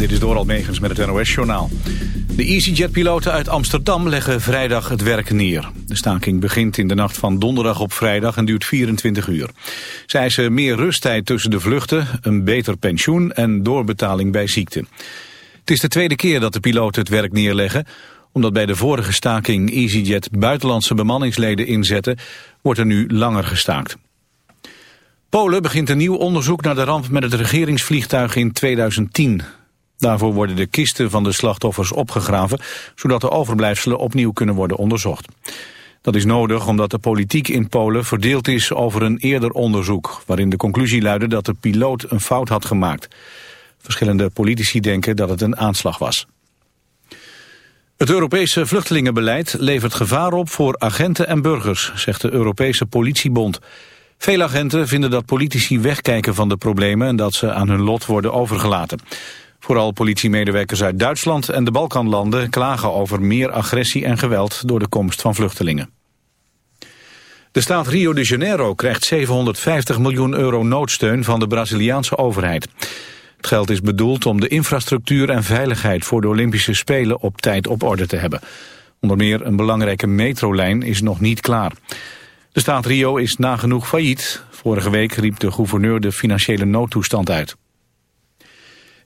Dit is Doral Megens met het NOS-journaal. De EasyJet-piloten uit Amsterdam leggen vrijdag het werk neer. De staking begint in de nacht van donderdag op vrijdag en duurt 24 uur. Zij eisen meer rusttijd tussen de vluchten, een beter pensioen en doorbetaling bij ziekte. Het is de tweede keer dat de piloten het werk neerleggen. Omdat bij de vorige staking EasyJet buitenlandse bemanningsleden inzette, wordt er nu langer gestaakt. Polen begint een nieuw onderzoek naar de ramp met het regeringsvliegtuig in 2010. Daarvoor worden de kisten van de slachtoffers opgegraven, zodat de overblijfselen opnieuw kunnen worden onderzocht. Dat is nodig omdat de politiek in Polen verdeeld is over een eerder onderzoek, waarin de conclusie luidde dat de piloot een fout had gemaakt. Verschillende politici denken dat het een aanslag was. Het Europese vluchtelingenbeleid levert gevaar op voor agenten en burgers, zegt de Europese politiebond. Veel agenten vinden dat politici wegkijken van de problemen en dat ze aan hun lot worden overgelaten. Vooral politiemedewerkers uit Duitsland en de Balkanlanden klagen over meer agressie en geweld door de komst van vluchtelingen. De staat Rio de Janeiro krijgt 750 miljoen euro noodsteun van de Braziliaanse overheid. Het geld is bedoeld om de infrastructuur en veiligheid voor de Olympische Spelen op tijd op orde te hebben. Onder meer een belangrijke metrolijn is nog niet klaar. De staat Rio is nagenoeg failliet. Vorige week riep de gouverneur de financiële noodtoestand uit.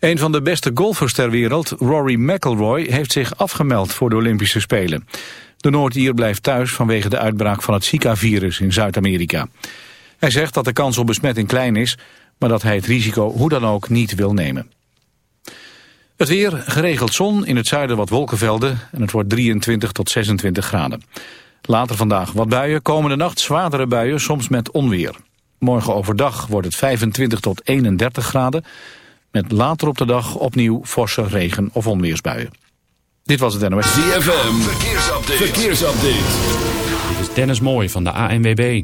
Een van de beste golfers ter wereld, Rory McIlroy, heeft zich afgemeld voor de Olympische Spelen. De Noord-Ier blijft thuis vanwege de uitbraak van het Zika-virus in Zuid-Amerika. Hij zegt dat de kans op besmetting klein is, maar dat hij het risico hoe dan ook niet wil nemen. Het weer, geregeld zon, in het zuiden wat wolkenvelden en het wordt 23 tot 26 graden. Later vandaag wat buien, komende nacht zwaardere buien, soms met onweer. Morgen overdag wordt het 25 tot 31 graden. Met later op de dag opnieuw forse regen- of onweersbuien. Dit was het NOS. ZFM, verkeersupdate. verkeersupdate. Dit is Dennis Mooij van de ANWB.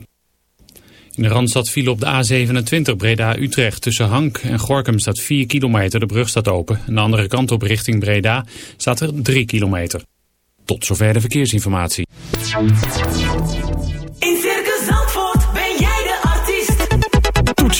In de Randstad viel op de A27 Breda-Utrecht. Tussen Hank en Gorkum staat 4 kilometer. De brug staat open. En de andere kant op richting Breda staat er 3 kilometer. Tot zover de verkeersinformatie.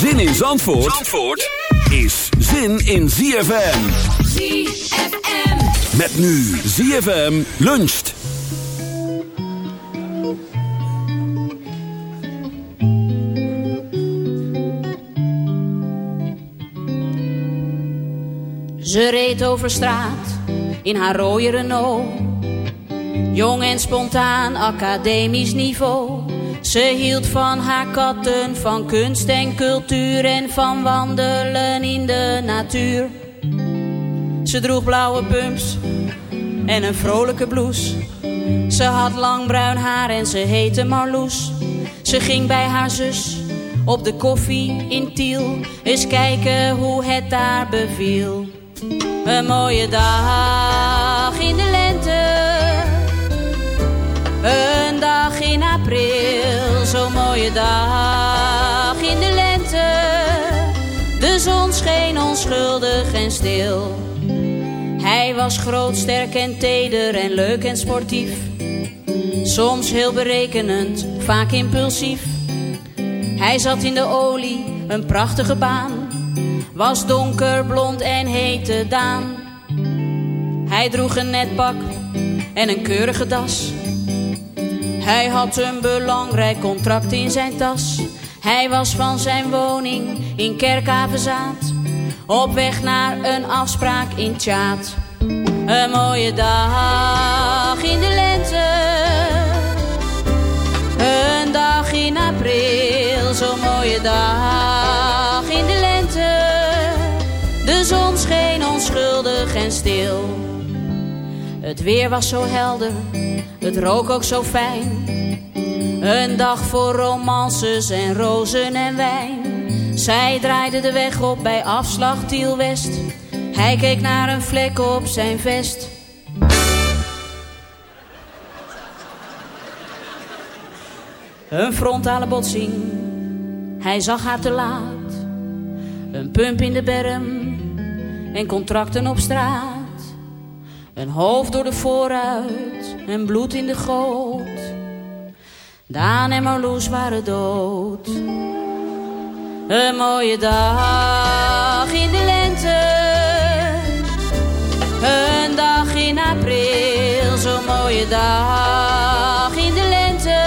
Zin in Zandvoort, Zandvoort is zin in ZFM. ZFM. Met nu ZFM luncht. Ze reed over straat in haar rode Renault. Jong en spontaan, academisch niveau. Ze hield van haar katten, van kunst en cultuur en van wandelen in de natuur. Ze droeg blauwe pumps en een vrolijke blouse. Ze had lang bruin haar en ze heette Marloes. Ze ging bij haar zus op de koffie in Tiel. Eens kijken hoe het daar beviel. Een mooie dag in de lente. Een dag in april. Mooie dag in de lente. De zon scheen onschuldig en stil. Hij was groot, sterk en teder en leuk en sportief. Soms heel berekenend, vaak impulsief. Hij zat in de olie, een prachtige baan. Was donker, blond en heette Daan. Hij droeg een net pak en een keurige das. Hij had een belangrijk contract in zijn tas. Hij was van zijn woning in Kerkhavenzaad. Op weg naar een afspraak in Tjaat. Een mooie dag in de lente. Een dag in april, zo'n mooie dag in de lente. De zon scheen onschuldig en stil. Het weer was zo helder, het rook ook zo fijn. Een dag voor romances en rozen en wijn. Zij draaide de weg op bij afslag Tiel West. Hij keek naar een vlek op zijn vest. Een frontale botsing, hij zag haar te laat. Een pump in de berm en contracten op straat. Een hoofd door de vooruit en bloed in de goot. Daan en Marloes waren dood. Een mooie dag in de lente. Een dag in april, zo'n mooie dag in de lente.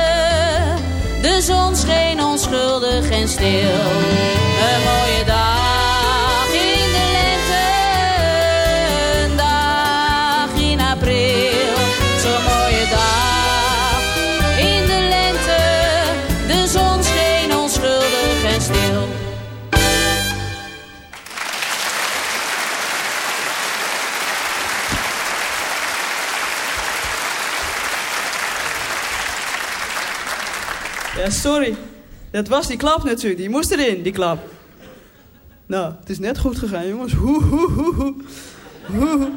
De zon scheen onschuldig en stil. Sorry. Dat was die klap natuurlijk. Die moest erin, die klap. Nou, het is net goed gegaan, jongens. Hoe, hoe, hoe, hoe.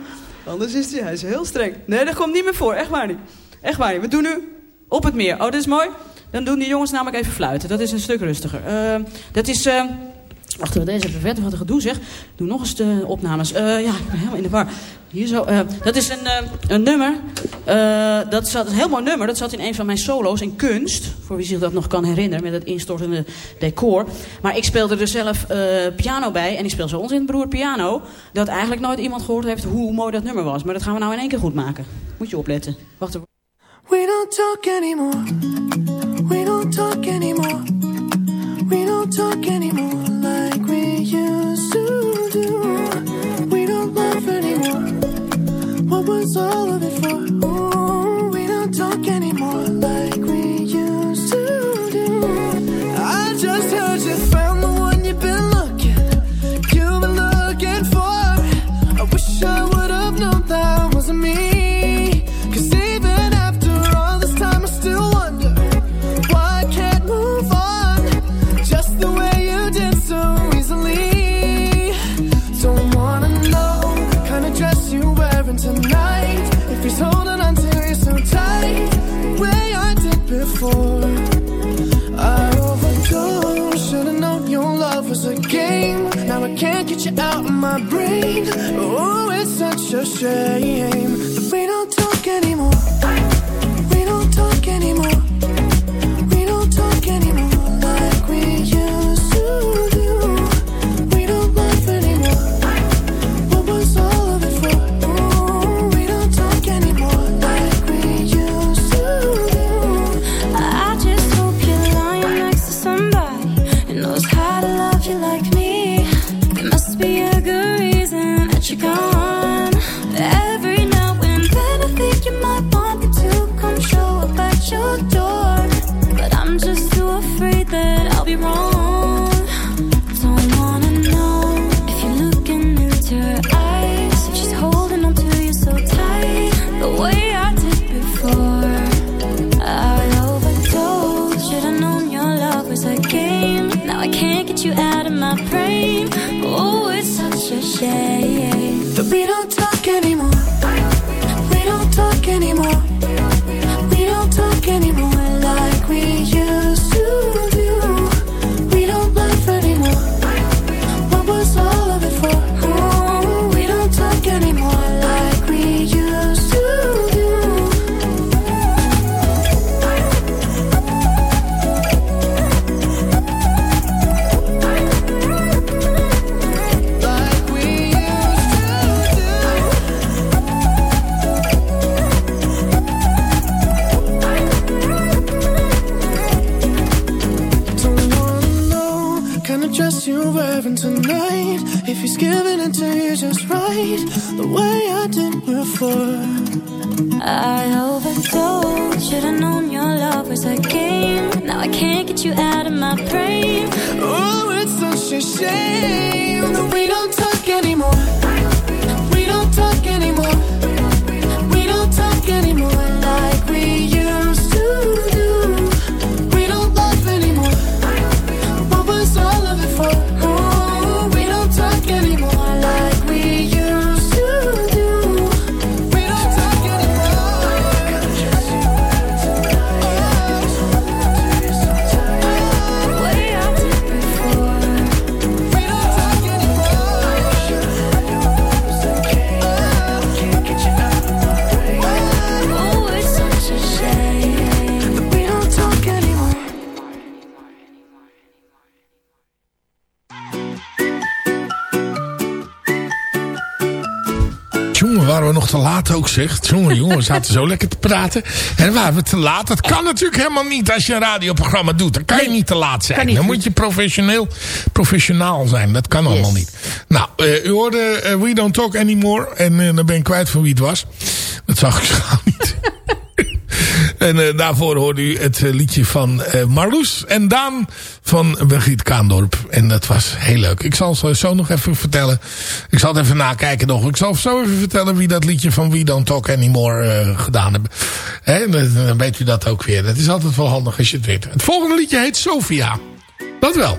Anders is hij, hij is heel streng. Nee, dat komt niet meer voor. Echt waar niet. Echt waar niet. We doen nu op het meer. Oh, dat is mooi. Dan doen die jongens namelijk even fluiten. Dat is een stuk rustiger. Eh, dat is... eh, Wacht even, deze even verder. Wat een gedoe zeg. Doe nog eens de opnames. Eh, ja, ik ben helemaal in de war. Hier zo. eh, dat is een, eh, een nummer. Eh, dat zat, een heel mooi nummer. Dat zat in een van mijn solo's in kunst. Voor wie zich dat nog kan herinneren. Met het instortende decor. Maar ik speelde er zelf eh, piano bij. En ik speel zo ons in het broer piano. Dat eigenlijk nooit iemand gehoord heeft hoe mooi dat nummer was. Maar dat gaan we nou in één keer goed maken. Moet je opletten. Wacht. We don't talk anymore. Brain. Oh, it's such a shame we nog te laat ook, zegt. Jongen, jongen, we zaten zo lekker te praten. En waren we te laat? Dat kan natuurlijk helemaal niet als je een radioprogramma doet. Dan kan je niet te laat zijn. Dan moet je professioneel, professionaal zijn. Dat kan allemaal niet. Nou, eh, u hoorde eh, We Don't Talk Anymore. En eh, dan ben ik kwijt van wie het was. Dat zag ik zo niet. En eh, daarvoor hoorde u het eh, liedje van uh, Marloes en Daan van Brigitte Kaandorp. En dat was heel leuk. Ik zal het zo nog even vertellen. Ik zal het even nakijken nog. Ik zal zo even vertellen wie dat liedje van We Don't Talk Anymore gedaan hebben. He, dan, dan weet u dat ook weer. Dat is altijd wel handig als je het weet. Het volgende liedje heet Sophia. Dat wel.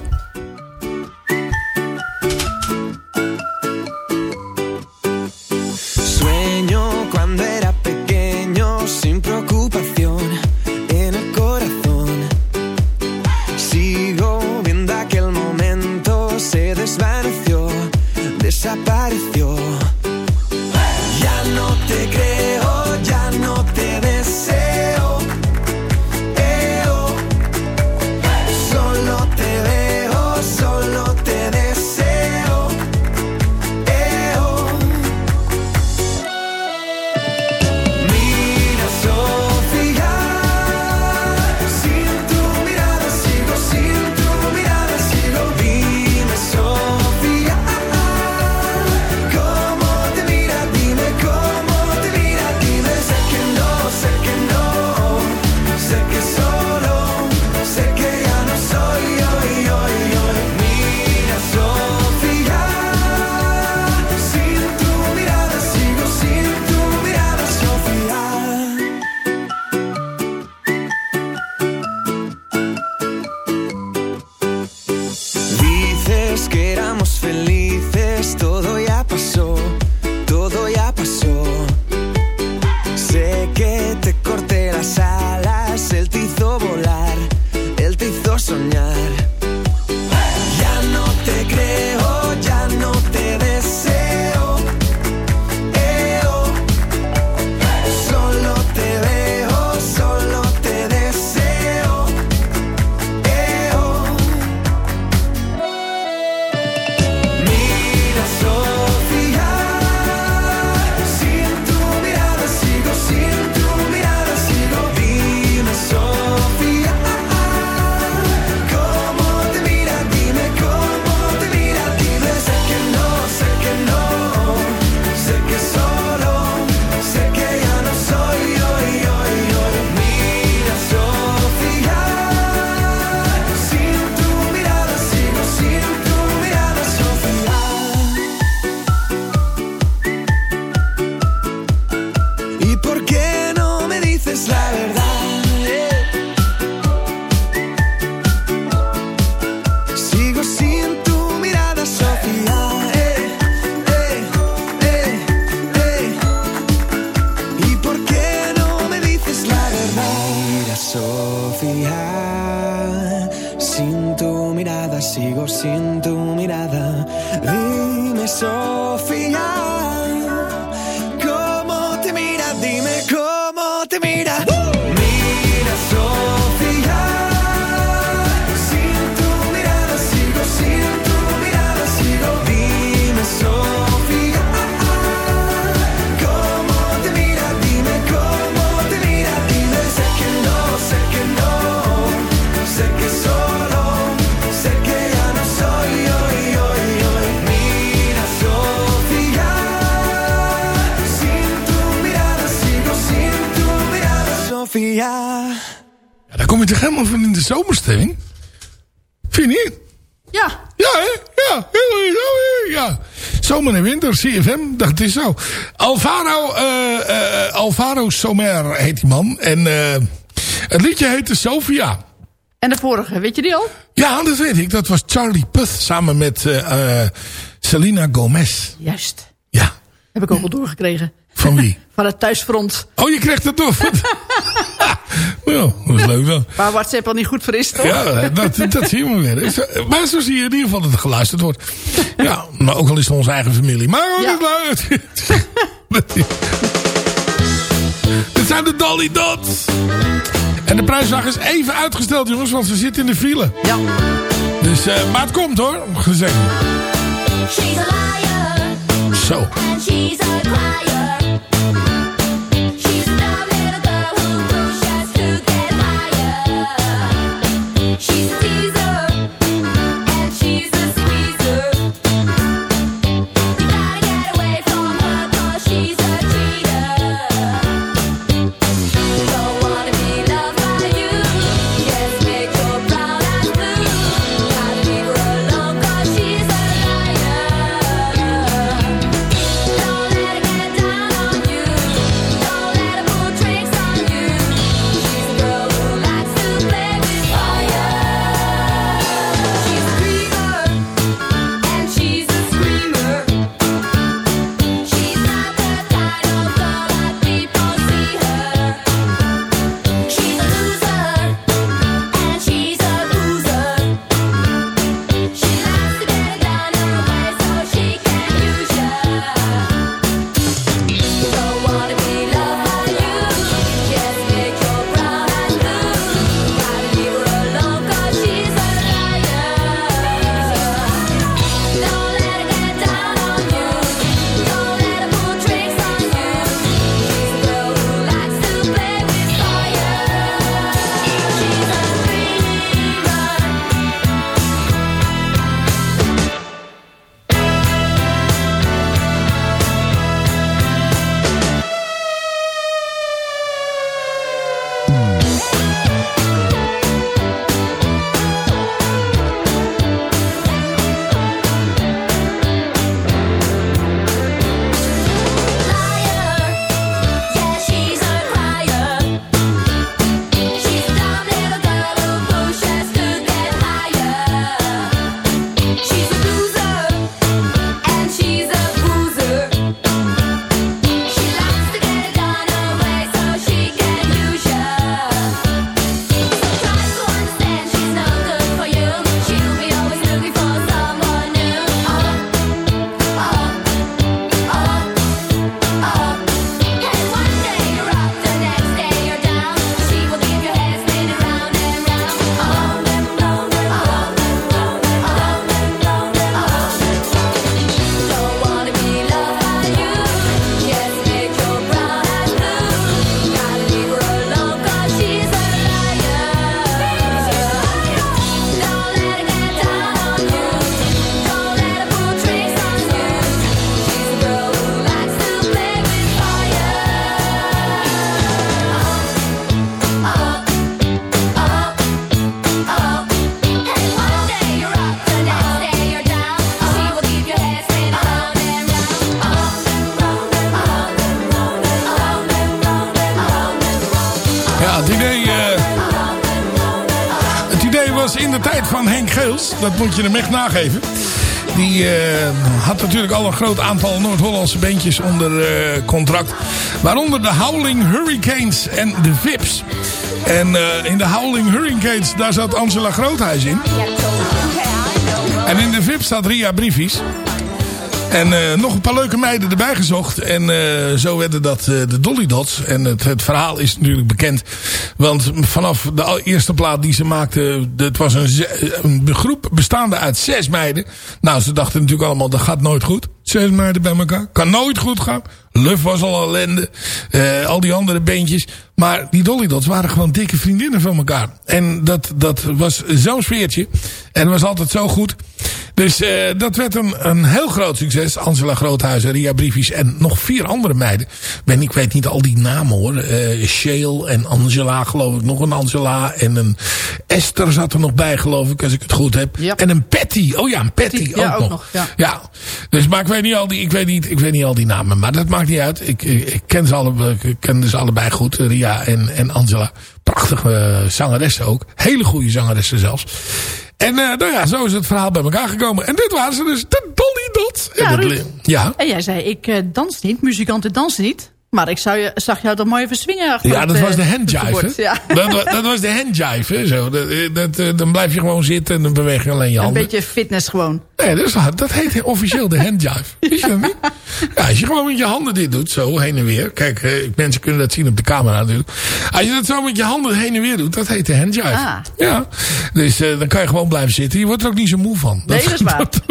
Dime cómo. Kom je toch helemaal van in de zomerstemming? Vind je niet? Ja. Ja, hè? Ja, ja. Zomer en winter, CFM, dat is zo. Alvaro, eh eh, Alvaro Somer heet die man. En eh het liedje heette Sofia. En de vorige, weet je die al? Ja, dat weet ik. Dat was Charlie Puth samen met Selena Gomez. Juist. Ja. Heb ik ook al doorgekregen. Van wie? Van het thuisfront. Oh, je krijgt het door. ja, dat is leuk wel. Waar WhatsApp al niet goed voor is, toch? Ja, dat, dat zien we weer. Zo- Maar zo zie je in ieder geval dat het geluisterd wordt. Ja, maar ook al is het onze eigen familie. Maar ook Ja. het luistert. Dit zijn de Dolly Dots. En de prijsvraag is even uitgesteld, jongens, want ze zitten in de file. Ja. Dus, eh, maar het komt hoor, gezegd. She's a liar Zo. and she's a crier. Dat moet je hem echt nageven. Die eh, had natuurlijk al een groot aantal Noord-Hollandse bandjes onder eh, contract. Waaronder de Howling Hurricanes en de Vips. En eh, in de Howling Hurricanes, daar zat Angela Groothuis in. En in de Vips staat Ria Briefies. En nog een paar leuke meiden erbij gezocht. En zo werden dat de Dolly Dots. En het, het verhaal is natuurlijk bekend. Want vanaf de eerste plaat die ze maakte... Het was een, een groep bestaande uit zes meiden. Nou, ze dachten natuurlijk allemaal, dat gaat nooit goed. Zes meiden bij elkaar. Kan nooit goed gaan. Luf was al ellende. Eh, al die andere beentjes. Maar die Dolly Dots waren gewoon dikke vriendinnen van elkaar. En dat, dat was zo'n sfeertje. En was altijd zo goed. Dus eh, dat werd een, een heel groot succes. Angela Groothuizen, Ria Briefies en nog vier andere meiden. Ben, ik weet niet al die namen hoor. Shale en Angela geloof ik. Nog een Angela. En een Esther zat er nog bij geloof ik. Als ik het goed heb. En een Patty. Oh ja, een Patty Ja, ook, ook nog. nog, ja. Ja, dus, maar ik weet, niet al die, ik, weet niet, ik weet niet al die namen. Maar dat maakt niet uit. Ik, ik, ken, ze alle, ik ken dus allebei goed. Ria en, en Angela. Prachtige eh, zangeressen ook. Hele goede zangeressen zelfs. En nou ja, zo is het verhaal bij elkaar gekomen. En dit waren ze dus, de Dolly Dot. Ja, En dat ja. En jij zei, ik eh, dans niet, muzikanten dansen niet. Maar ik zou je, zag jou toch mooi even swingen achter Ja, dat eh, was de handjive. Ja. Dat, dat was de handjive. Zo. Dat, dat, eh, dan blijf je gewoon zitten en dan beweeg je alleen je Een handen. beetje fitness gewoon. Nee, dat, is, dat heet officieel de handjive. Wist je dat niet? Ja, als je gewoon met je handen dit doet, zo heen en weer. Kijk, eh, mensen kunnen dat zien op de camera natuurlijk. Als je dat zo met je handen heen en weer doet, dat heet de handjive. Ah. Ja, dus eh, dan kan je gewoon blijven zitten. Je wordt er ook niet zo moe van. Nee, dat is waar. Dat,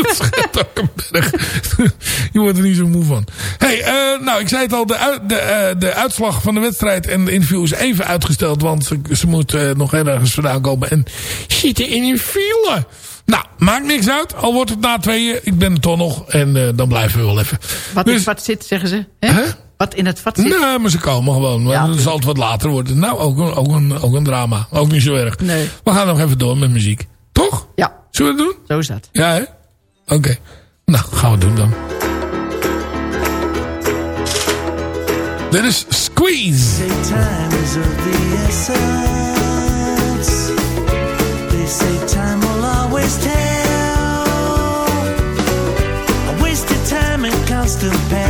dat ook een berg. Je wordt er niet zo moe van. hey, eh, nou, ik zei het al. De, de, eh, de uitslag van de wedstrijd en de interview is even uitgesteld. Want ze, ze moet eh, nog ergens vandaan komen. En zitten in een file. Nou, maakt niks uit. Al wordt het na tweeën. Ik ben er toch nog. En eh, dan blijven we wel even. Wat in Dus- het vat zit, zeggen ze. Hè? Wat in het vat zit. Nee, maar ze komen gewoon. Maar dan zal het wat later worden. Nou, ook een, ook, een, ook een drama. Ook niet zo erg. Nee. We gaan nog even door met muziek. Toch? Ja. Zullen we het doen? Zo is dat. Ja, hè? Oké. Nou, gaan we doen dan. Dit is Squeeze. They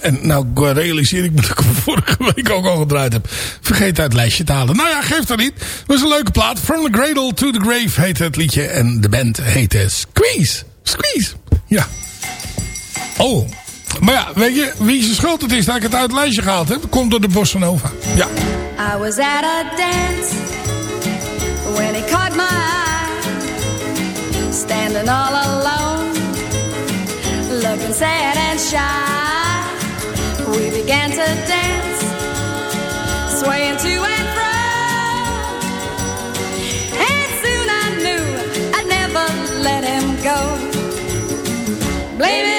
En nou realiseer ik me dat ik hem vorige week ook al gedraaid heb. Vergeet uit het lijstje te halen. Nou ja, geeft dat niet. Was een leuke plaat. From the Cradle to the Grave heet het liedje. En de band heette Squeeze. Squeeze. Ja. Oh. Maar ja, weet je wie zijn schuld het is dat ik het uit het lijstje gehaald heb? Komt door de Bossa Nova. Ja. I was at a dance when he caught my eye, standing all alone, looking sad and shy. We began to dance, swaying to and fro, and soon I knew I'd never let him go. Blame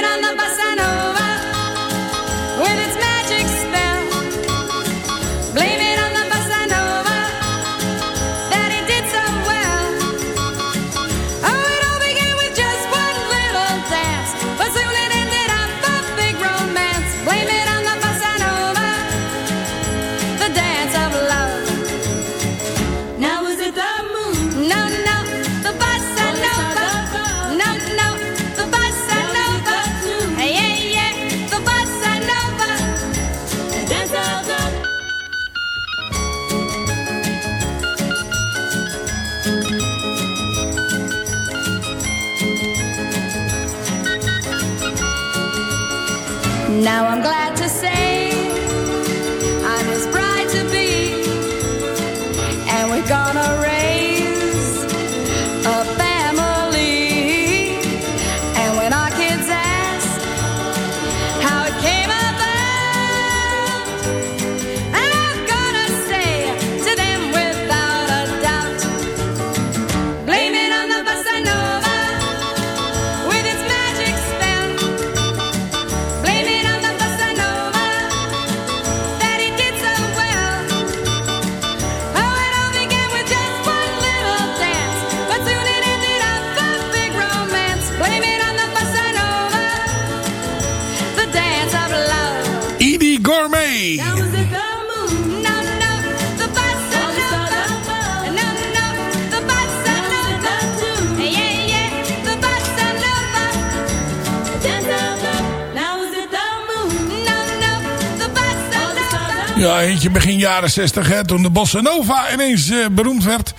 begin jaren 60, hè, toen de Bossa Nova ineens eh, beroemd werd.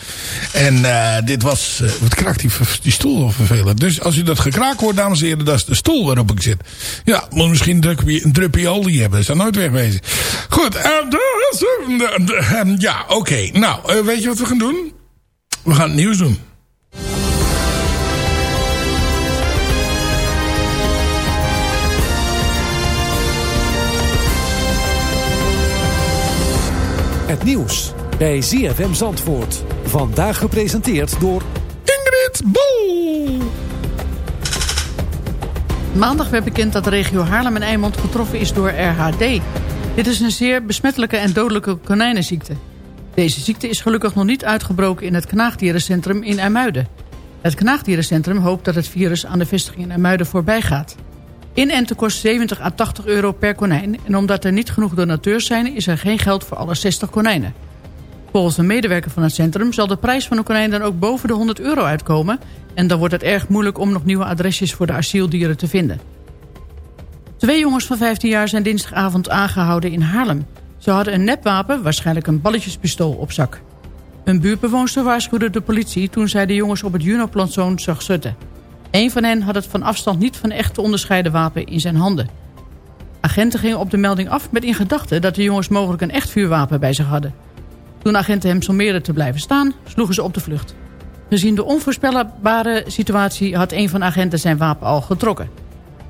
En eh, dit was... eh, wat kraakt die, die stoel wel vervelend. Dus als u dat gekraak hoort, dames en heren, dat is de stoel waarop ik zit. Ja, moet misschien een drupje olie hebben. Dat zou nooit wegwezen. Goed, ja, oké. Nou, weet je wat we gaan doen? We gaan het nieuws doen. Nieuws bij ZFM Zandvoort. Vandaag gepresenteerd door... Ingrid Bol. Maandag werd bekend dat de regio Haarlem en Eimond getroffen is door RHD. Dit is een zeer besmettelijke en dodelijke konijnenziekte. Deze ziekte is gelukkig nog niet uitgebroken in het knaagdierencentrum in IJmuiden. Het knaagdierencentrum hoopt dat het virus aan de vestiging in IJmuiden voorbij gaat. Inenten kost 70 à 80 euro per konijn... en omdat er niet genoeg donateurs zijn... is er geen geld voor alle 60 konijnen. Volgens een medewerker van het centrum... zal de prijs van een konijn dan ook boven de 100 euro uitkomen... en dan wordt het erg moeilijk om nog nieuwe adresjes... voor de asieldieren te vinden. Twee jongens van 15 jaar zijn dinsdagavond aangehouden in Haarlem. Ze hadden een nepwapen, waarschijnlijk een balletjespistool, op zak. Een buurtbewoonster waarschuwde de politie... toen zij de jongens op het Juno-plantsoon zag zitten... Een van hen had het van afstand niet van echt te onderscheiden wapen in zijn handen. Agenten gingen op de melding af met in gedachte dat de jongens mogelijk een echt vuurwapen bij zich hadden. Toen agenten hem sommeerden te blijven staan, sloegen ze op de vlucht. Gezien de onvoorspelbare situatie had een van de agenten zijn wapen al getrokken.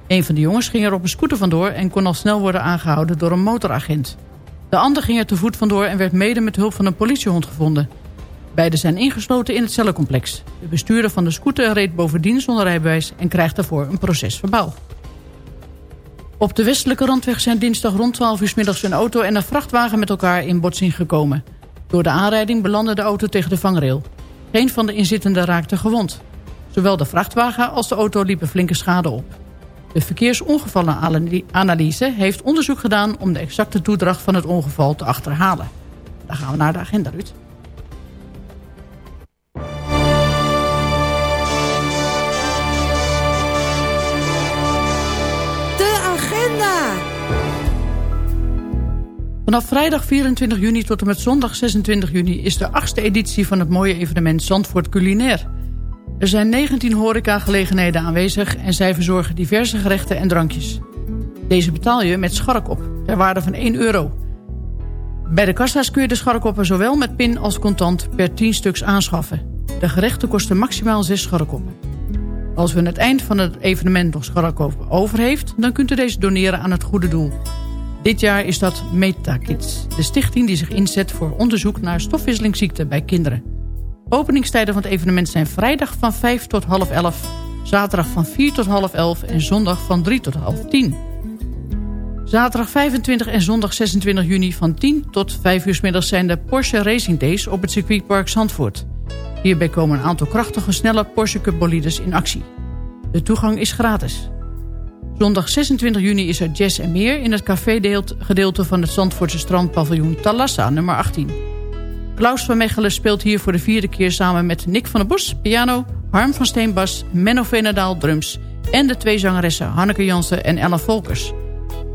Een van de jongens ging er op een scooter vandoor en kon al snel worden aangehouden door een motoragent. De ander ging er te voet vandoor en werd mede met hulp van een politiehond gevonden. Beiden zijn ingesloten in het cellencomplex. De bestuurder van de scooter reed bovendien zonder rijbewijs... en krijgt daarvoor een proces verbaal. Op de westelijke randweg zijn dinsdag rond 12 uur middags een auto en een vrachtwagen met elkaar in botsing gekomen. Door de aanrijding belandde de auto tegen de vangrail. Geen van de inzittenden raakte gewond. Zowel de vrachtwagen als de auto liepen flinke schade op. De verkeersongevallenanalyse heeft onderzoek gedaan... om de exacte toedracht van het ongeval te achterhalen. Dan gaan we naar de agenda, Ruud. Vanaf vrijdag 24 juni tot en met zondag 26 juni... is de achtste editie van het mooie evenement Zandvoort Culinair. Er zijn 19 horecagelegenheden aanwezig... en zij verzorgen diverse gerechten en drankjes. Deze betaal je met scharkop, ter waarde van 1 euro. Bij de kassa's kun je de scharkoppen zowel met pin als contant... per 10 stuks aanschaffen. De gerechten kosten maximaal 6 scharkoppen. Als u aan het eind van het evenement nog scharkoppen over heeft... dan kunt u deze doneren aan het goede doel. Dit jaar is dat MetaKids, de stichting die zich inzet voor onderzoek naar stofwisselingsziekten bij kinderen. Openingstijden van het evenement zijn vrijdag van 5 tot half 11, zaterdag van 4 tot half 11 en zondag van 3 tot half 10. Zaterdag 25 en zondag 26 juni van 10 tot 5 uur middags zijn de Porsche Racing Days op het circuitpark Zandvoort. Hierbij komen een aantal krachtige snelle Porsche Cup bolides in actie. De toegang is gratis. Zondag 26 juni is er jazz en meer in het café-gedeelte van het Zandvoortse strandpaviljoen Talassa nummer 18. Klaus van Mechelen speelt hier voor de vierde keer samen met Nick van der Bos, piano, Harm van Steenbas, Menno Venendaal, drums en de twee zangeressen Hanneke Jansen en Ella Volkers.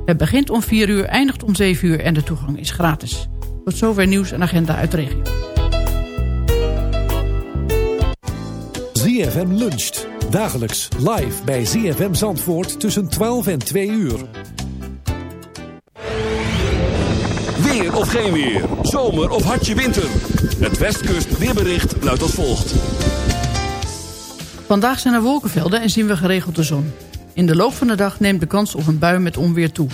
Het begint om 4 uur, eindigt om 7 uur en de toegang is gratis. Tot zover nieuws en agenda uit de regio. ZFM luncht. Dagelijks live bij ZFM Zandvoort tussen 12 en 2 uur. Weer of geen weer. Zomer of hartje winter. Het Westkust weerbericht luidt als volgt. Vandaag zijn er wolkenvelden en zien we geregeld de zon. In de loop van de dag neemt de kans op een bui met onweer toe.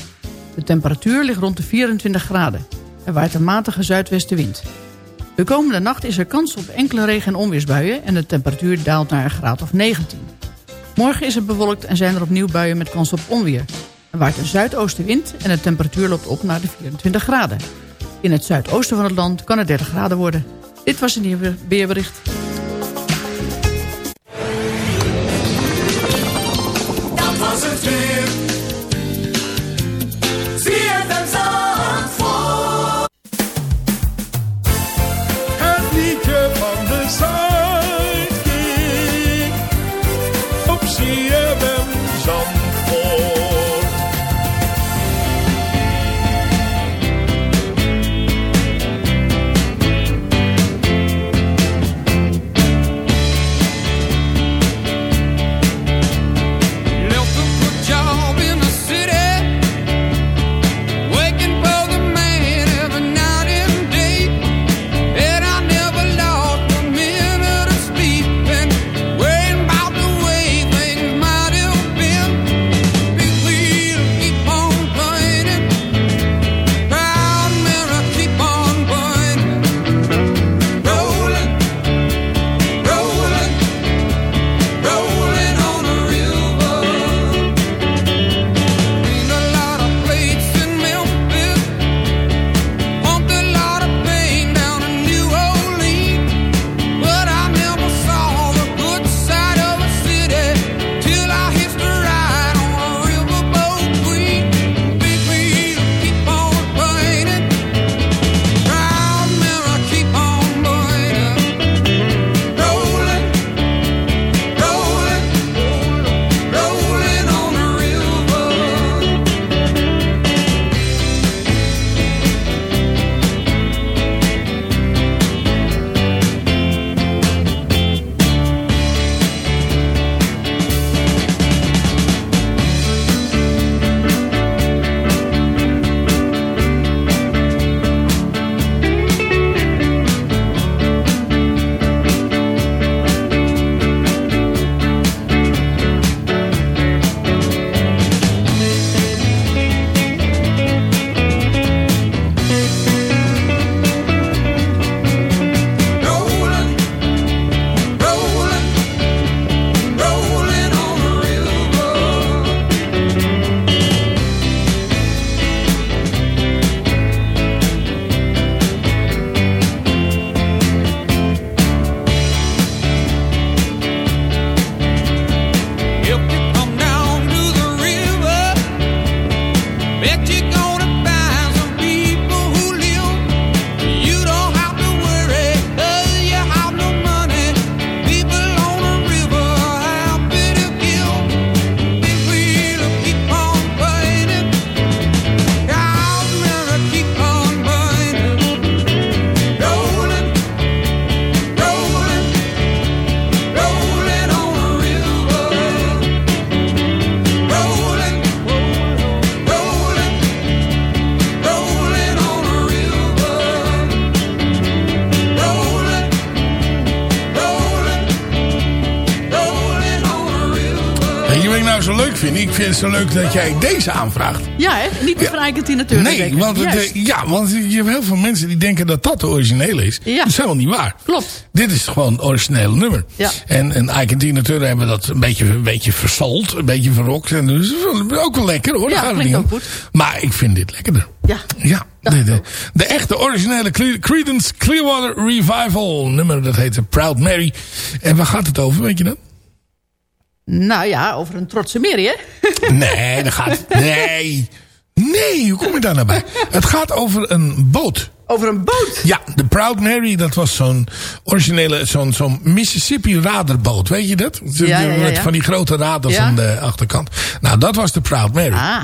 De temperatuur ligt rond de 24 graden. Er waait een matige zuidwestenwind. De komende nacht is er kans op enkele regen- en onweersbuien... en de temperatuur daalt naar een graad of 19. Morgen is het bewolkt en zijn er opnieuw buien met kans op onweer. Er waait een zuidoostenwind en de temperatuur loopt op naar de 24 graden. In het zuidoosten van het land kan het 30 graden worden. Dit was een nieuwe weerbericht. Vind. Ik vind het zo leuk dat jij deze aanvraagt. Ja, hè? Niet de Frank Tina Turner. Nee, want, het, eh, ja, want je hebt heel veel mensen die denken dat dat de originele is. Ja. Dat is helemaal niet waar. Klopt. Dit is gewoon het originele nummer. Ja. En, en Ike en Tina Turner hebben dat een beetje, een beetje versalt. Een beetje verrokt. En dat wel- ook wel lekker hoor. Ja, het klinkt ook goed. Maar ik vind dit lekkerder. Ja. Ja, de, de, de echte originele Creedence Clearwater Revival nummer. Dat heet Proud Mary. En waar gaat het over, weet je dat? Nou ja, over een trotse Mary, hè? Nee, dat gaat... Nee. Nee, hoe kom je daar nou bij? Het gaat over een boot. Over een boot? Ja, de Proud Mary, dat was zo'n originele, zo'n zo'n Mississippi raderboot. Weet je dat? Ja, ja, ja, Met ja. van die grote raders aan de achterkant. Nou, dat was de Proud Mary. Ah.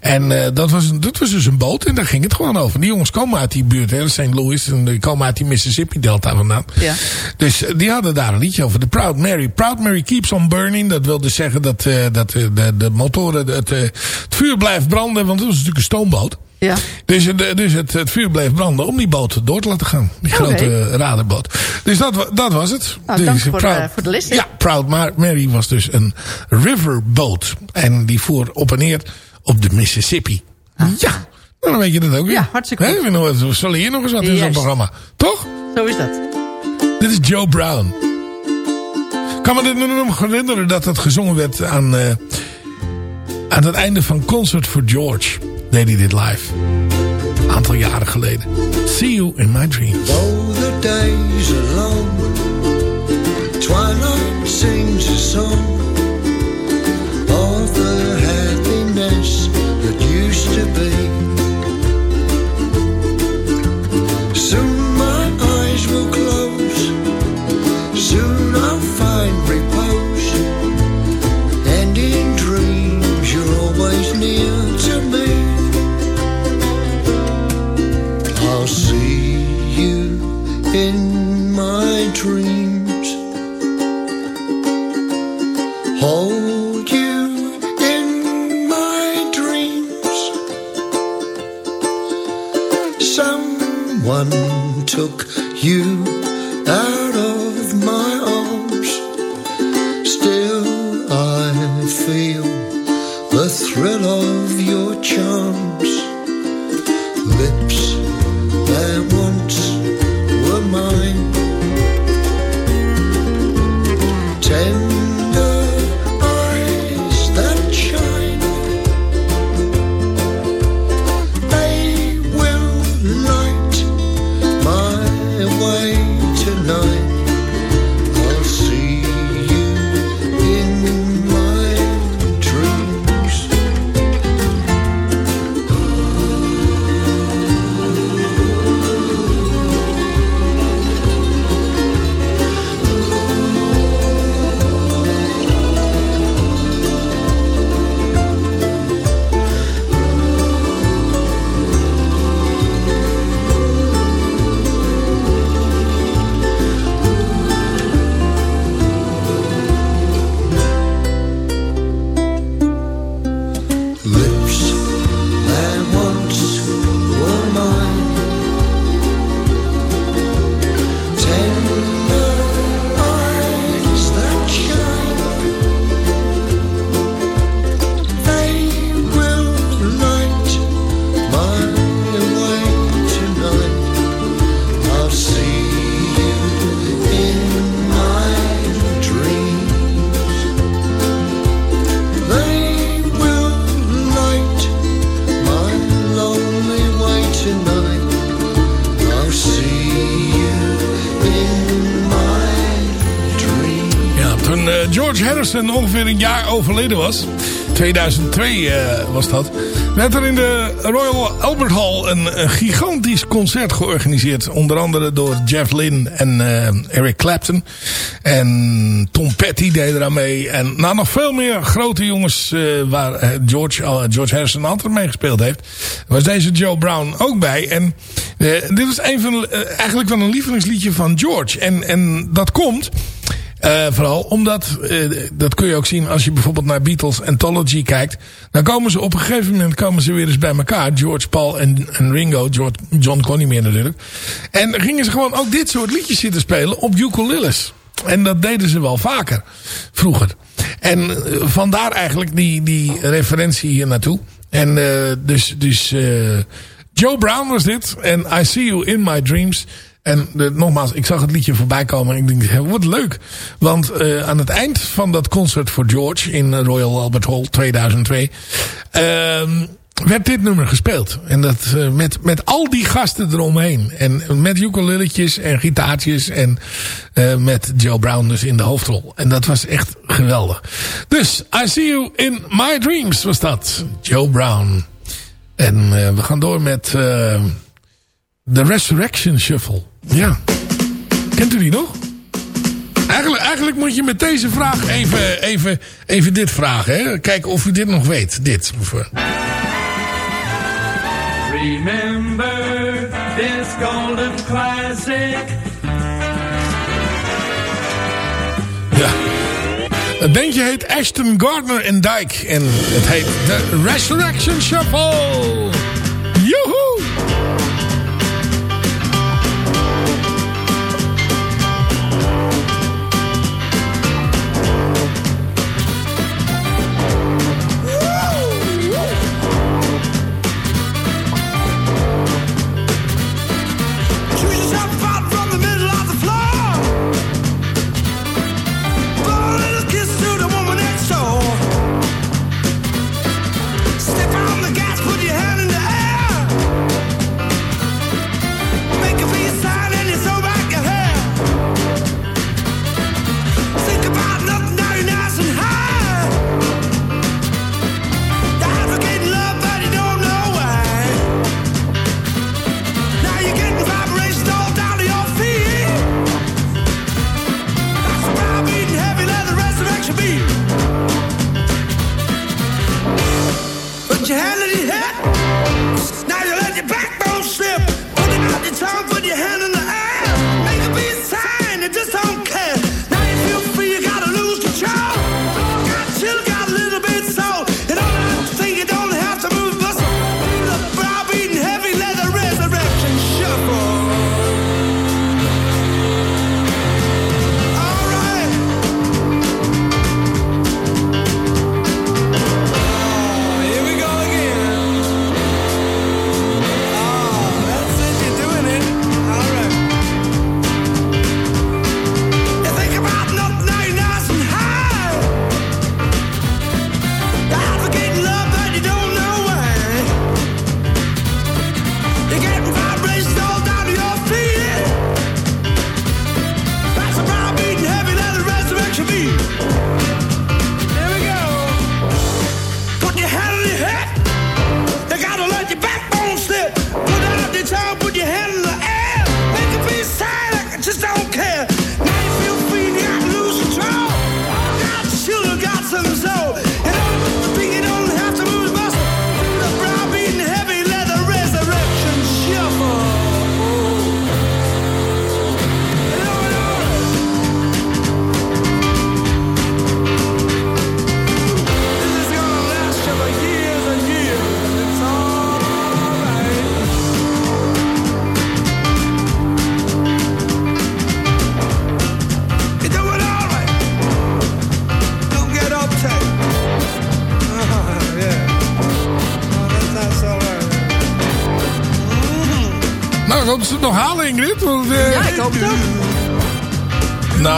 En eh, dat, was, dat was dus een boot en daar ging het gewoon over. Die jongens komen uit die buurt, hè, St. Louis. En die komen uit die Mississippi Delta vandaan. Ja. Dus eh, die hadden daar een liedje over. De Proud Mary. Proud Mary keeps on burning. Dat wil dus zeggen dat, eh, dat de, de motoren, het, het vuur blijft branden. Want het was natuurlijk een stoomboot. Ja. Dus, eh, dus het, het vuur bleef branden om die boot door te laten gaan. Die grote eh, radarboot. Dus dat, dat was het. Nou, dus dank voor, Proud- eh, voor de list, hè? Ja, Proud Ma- Mary was dus een riverboat. En die voer op en neer op de Mississippi. Ja, nou, dan weet je dat ook weer. Ja, hartstikke goed. We zullen hier nog eens wat in zo'n programma. Toch? Zo is dat. Dit is Joe Brown. Ik kan me nog herinneren dat het gezongen werd aan, aan het einde van Concert for George. Deed hij dit live. Een aantal jaren geleden. See you in my dreams. Though the days are long, twilight sings a song of the Harrison ongeveer een jaar overleden was. 2002 eh, was dat. Werd er in de Royal Albert Hall een, een gigantisch concert georganiseerd. Onder andere door Jeff Lynne en eh, Eric Clapton. En Tom Petty deed eraan mee. En nou, nog veel meer grote jongens eh, waar George, George Harrison altijd mee gespeeld heeft. Was deze Joe Brown ook bij. En dit was een van, eigenlijk wel een lievelingsliedje van George. En, en dat komt... Eh, vooral omdat, eh, dat kun je ook zien als je bijvoorbeeld naar Beatles Anthology kijkt. Dan komen ze op een gegeven moment komen ze weer eens bij elkaar. George, Paul en, en Ringo. George, John kon niet meer natuurlijk. En gingen ze gewoon ook dit soort liedjes zitten spelen op ukuleles. En dat deden ze wel vaker vroeger. En eh, vandaar eigenlijk die, die referentie hier naartoe. En dus, dus Joe Brown was dit. En I See You In My Dreams. En de, nogmaals, ik zag het liedje voorbij komen en ik denk, wat leuk. Want eh, aan het eind van dat concert voor George in Royal Albert Hall 2002... ehm, werd dit nummer gespeeld. En dat eh, met, met al die gasten eromheen. En met ukulelletjes en gitaartjes. En eh, met Joe Brown dus in de hoofdrol. En dat was echt geweldig. Dus, I See You In My Dreams was dat. Joe Brown. En eh, we gaan door met eh, The Resurrection Shuffle. Ja. Kent u die nog? Eigenlijk, eigenlijk moet je met deze vraag even, even, even dit vragen. Hè? Kijken of u dit nog weet. Dit. Remember this golden classic. Ja. Het bandje heet Ashton Gardner en Dyke. En het heet The Resurrection Shuffle.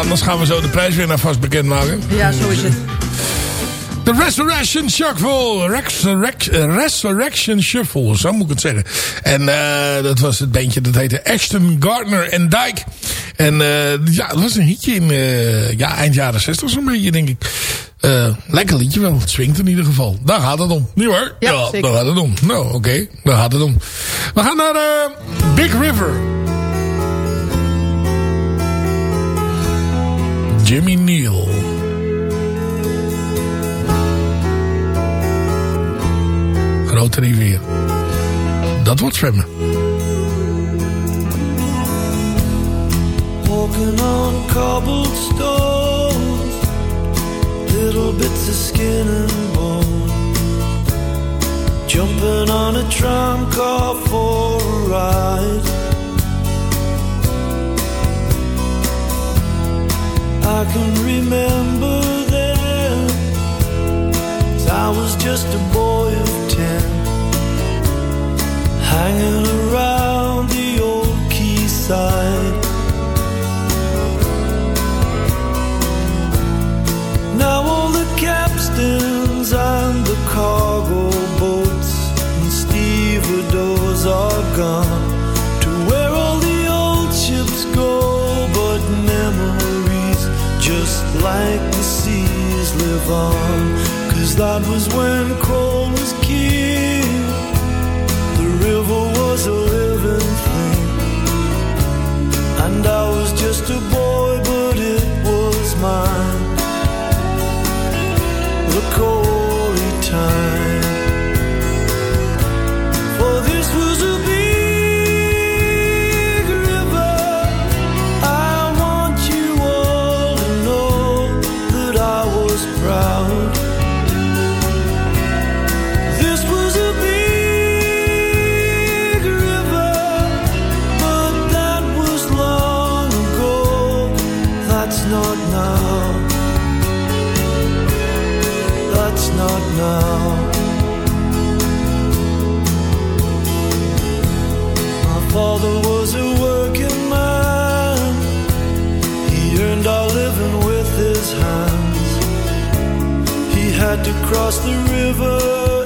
Anders gaan we zo de prijswinnaar vast bekendmaken. Ja, zo is het. The Resurrection Shuffle. Resurrec- Resurrection Shuffle, zo moet ik het zeggen. En eh, dat was het bandje, dat heette Ashton Gardner en Dyke. En eh, ja, dat was een hitje in eh, ja, eind jaren 60 zo'n beetje, denk ik. Eh, lekker liedje wel, het swingt in ieder geval. Daar gaat het om, niet hoor? Ja, daar gaat het om. Nou, oké, daar gaat het om. We gaan naar eh, Big River. Jimmy Neal. Grote rivier. Dat wordt zwemmen. Walking on cobbled stones, little bits of skin and bone. Jumping on a tram car for a ride. I can remember then I was just a boy of ten Hanging around the old quayside. Now all the capstans and the cargo boats And stevedores are gone. like the seas live on. Cause that was when coal was king. The river was a living thing. And I was just a boy. now. My father was a working man. He earned our living with his hands. He had to cross the river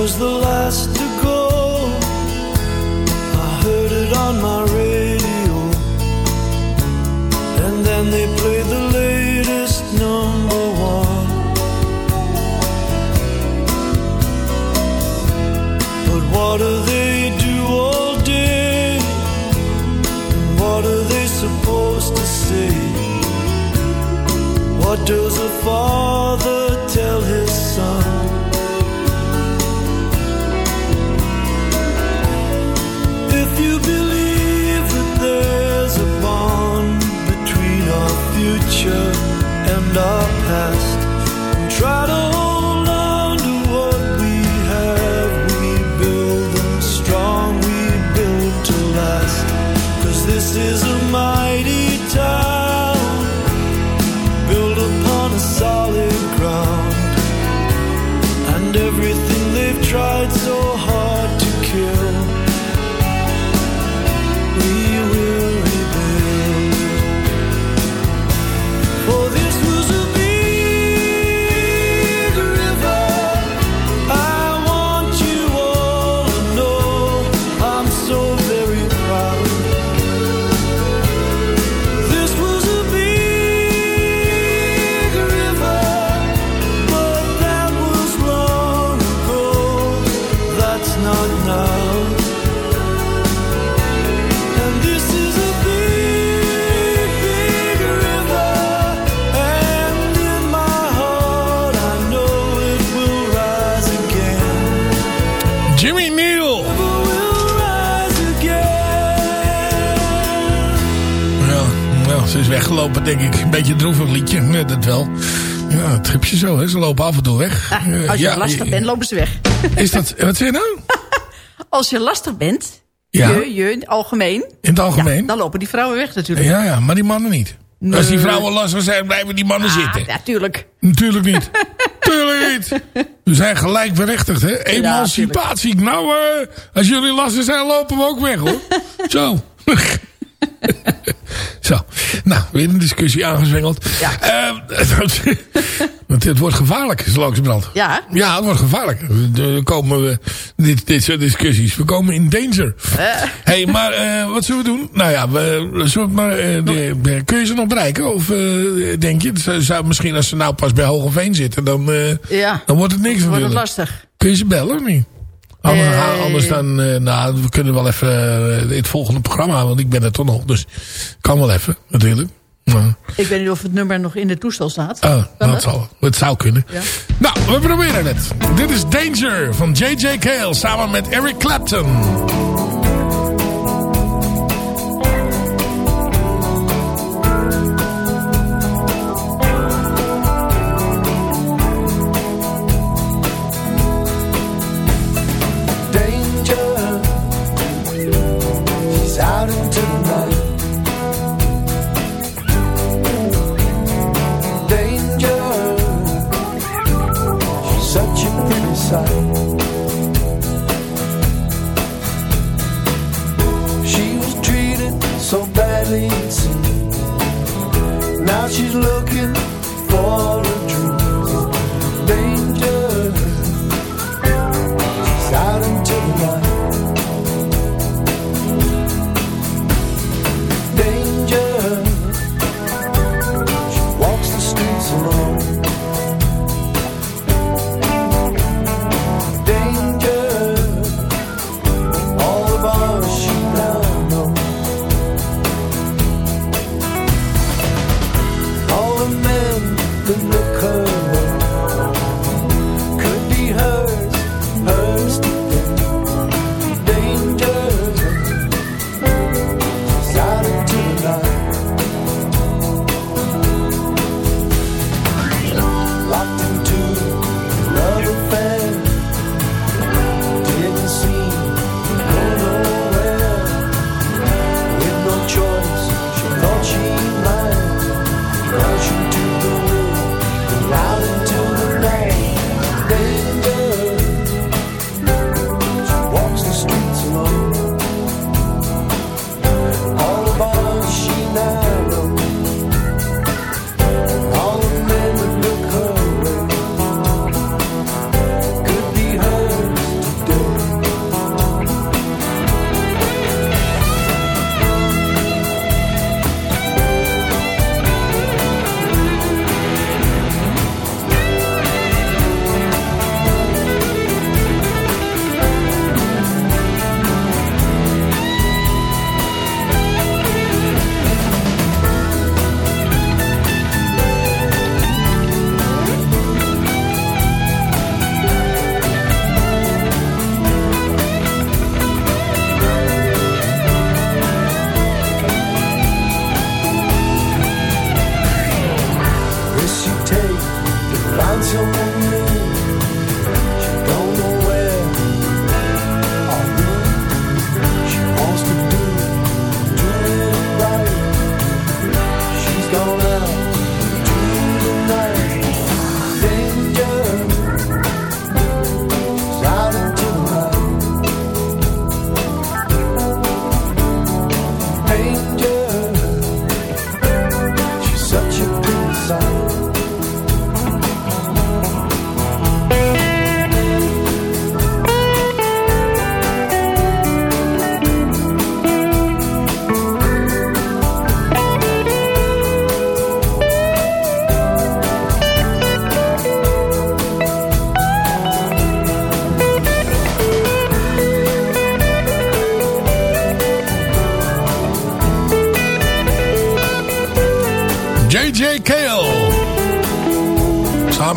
was the last to go. I heard it on my radio, and then they played the latest number one. But what do they do all day? And what are they supposed to say? What does a fall? weggelopen, denk ik. Een beetje droevig liedje, dat wel. Ja, het je zo, hè. Ze lopen af en toe weg. Als je lastig bent, lopen ze weg. Is dat, wat zeg je nou? als je lastig bent, je, je, in het algemeen. In het algemeen? Dan lopen die vrouwen weg natuurlijk. Ja, ja, maar die mannen niet. Als die vrouwen lastig zijn, blijven die mannen ah, zitten. Ja, tuurlijk. Natuurlijk niet. tuurlijk niet. We zijn gelijkberechtigd, hè. Emancipatie. Nou, uh, als jullie lastig zijn, lopen we ook weg, hoor. zo. Zo. Nou, weer een discussie aangezwengeld. Ja. want het wordt gevaarlijk, is brand. Ja. Ja, het wordt gevaarlijk. Dan komen we, dit, dit soort discussies. We komen in danger. Eh. hey, maar eh, wat zullen we doen? Nou ja, we, zullen we maar, eh, de- kun je ze nog bereiken? Of denk je, zou, misschien als ze nou pas bij Hogeveen zitten, dan, Ja. dan wordt het niks Wordt het lastig. Kun je ze bellen of niet? Anders, Eh. anders dan, eh, nou, we kunnen wel even eh, het volgende programma, want ik ben er toch nog, dus kan wel even, natuurlijk. Ja. Ik weet niet of het nummer nog in de toestel staat. Oh, dat zal, het zou kunnen. Ja. Nou, we proberen het. Dit is Danger van J.J. Cale samen met Eric Clapton. So badly, it seemed. Now she's looking for a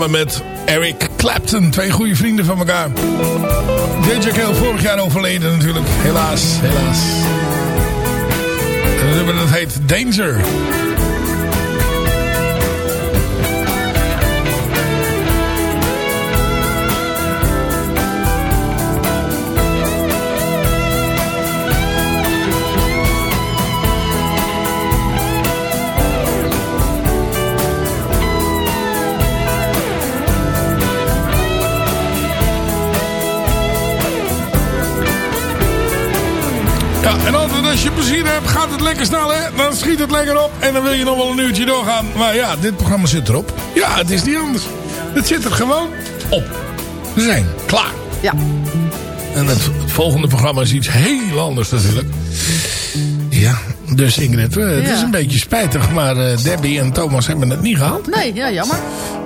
Met Eric Clapton. Twee goede vrienden van elkaar. J.J. Cale vorig jaar overleden natuurlijk. Helaas, helaas. En het dat heet Danger. Ja, en altijd als je plezier hebt, gaat het lekker snel, hè? Dan schiet het lekker op en dan wil je nog wel een uurtje doorgaan. Maar ja, dit programma zit erop. Ja, het is niet anders. Het zit er gewoon op. We zijn klaar. Ja. En het, het volgende programma is iets heel anders natuurlijk. Ja, dus Ingrid, eh, het Ja. is een beetje spijtig, maar eh, Debbie en Thomas hebben het niet gehaald. Nee, ja, jammer.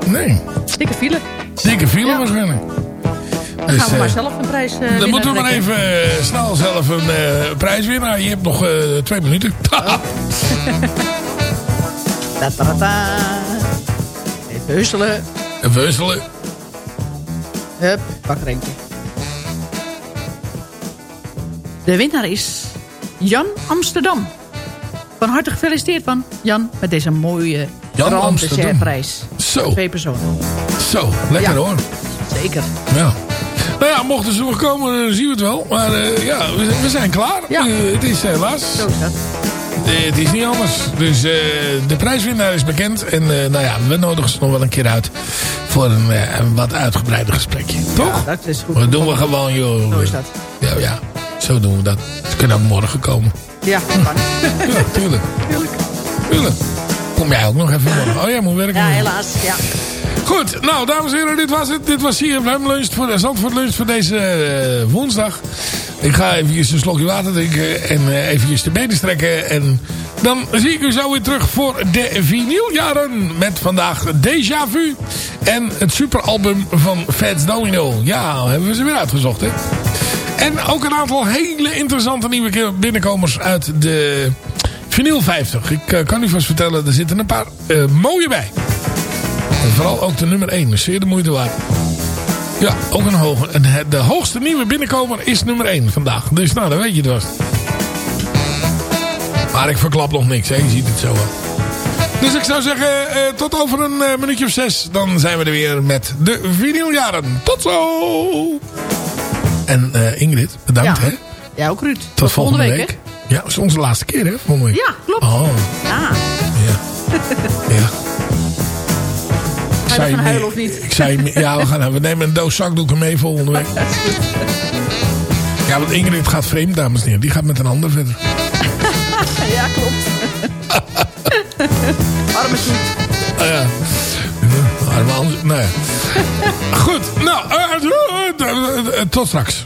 Nee, Dikke file. dikke file waarschijnlijk. Dan Dus, gaan we maar eh, zelf een prijs eh Dan moeten we maar even eh, snel zelf een eh, prijs winnen. Je hebt nog eh, twee minuten. Ta -ta -ta -ta. Even husselen. Even. Hup, pak er eentje. De winnaar is Jan Amsterdam. Van harte gefeliciteerd van Jan met deze mooie Jan Grand Amsterdam. Dessertprijs. Zo. Twee personen. Zo, lekker Ja. hoor. Zeker. Ja. Nou ja, mochten ze nog komen, dan zien we het wel. Maar eh, ja, we, we zijn klaar. Eh, het is helaas. Zo is dat. Eh, het is niet anders. Dus eh, de prijswinnaar is bekend. En eh, nou ja, we nodigen ze nog wel een keer uit. Voor een, eh, een wat uitgebreider gesprekje. Toch? Ja, dat is goed. Dat doen we gewoon, joh. Zo is dat. Ja, ja. Zo doen we dat. Ze kunnen ook morgen komen. Ja, kan. Ja, tuurlijk. Tuurlijk. Kom jij ook nog even morgen? Oh, jij moet werken. Ja, helaas. Ja. Goed, nou dames en heren, dit was het. Dit was CFM Lunch voor de Zandvoort Lunch voor deze eh, woensdag. Ik ga eventjes een slokje water drinken en eh, eventjes de benen strekken. En dan zie ik u zo weer terug voor de vinyljaren. Met vandaag Déjà Vu en het superalbum van Fats Domino. Ja, hebben we ze weer uitgezocht hè. En ook een aantal hele interessante nieuwe binnenkomers uit de vinyl 50. Ik eh, kan u vast vertellen, er zitten een paar mooie bij. En vooral ook de nummer 1. is zeer de moeite waard. Ja, ook een hoge. En de hoogste nieuwe binnenkomer is nummer 1 vandaag. Dus nou, dan weet je het vast. Maar ik verklap nog niks, hè. Je ziet het zo wel. Dus ik zou zeggen, eh, tot over een eh, minuutje of zes. Dan zijn we er weer met de vinyljaren. Tot zo! En eh, Ingrid, bedankt Ja. hè. Ja, ook Ruud. Tot, volgende week. Ja, dat is onze laatste keer hè, volgende week. Ja, klopt. Oh, Ja. ja. ja. Ervan huilen of niet? Ik zei, ja, we, gaan, we nemen een doos zakdoeken mee volgende week. Ja, want Ingrid gaat vreemd, dames en heren. Die gaat met een ander verder. ja, klopt. Arme zoet. Ah, ja. Anders, nou ja. Goed, nou, eh, eh, eh, tot straks.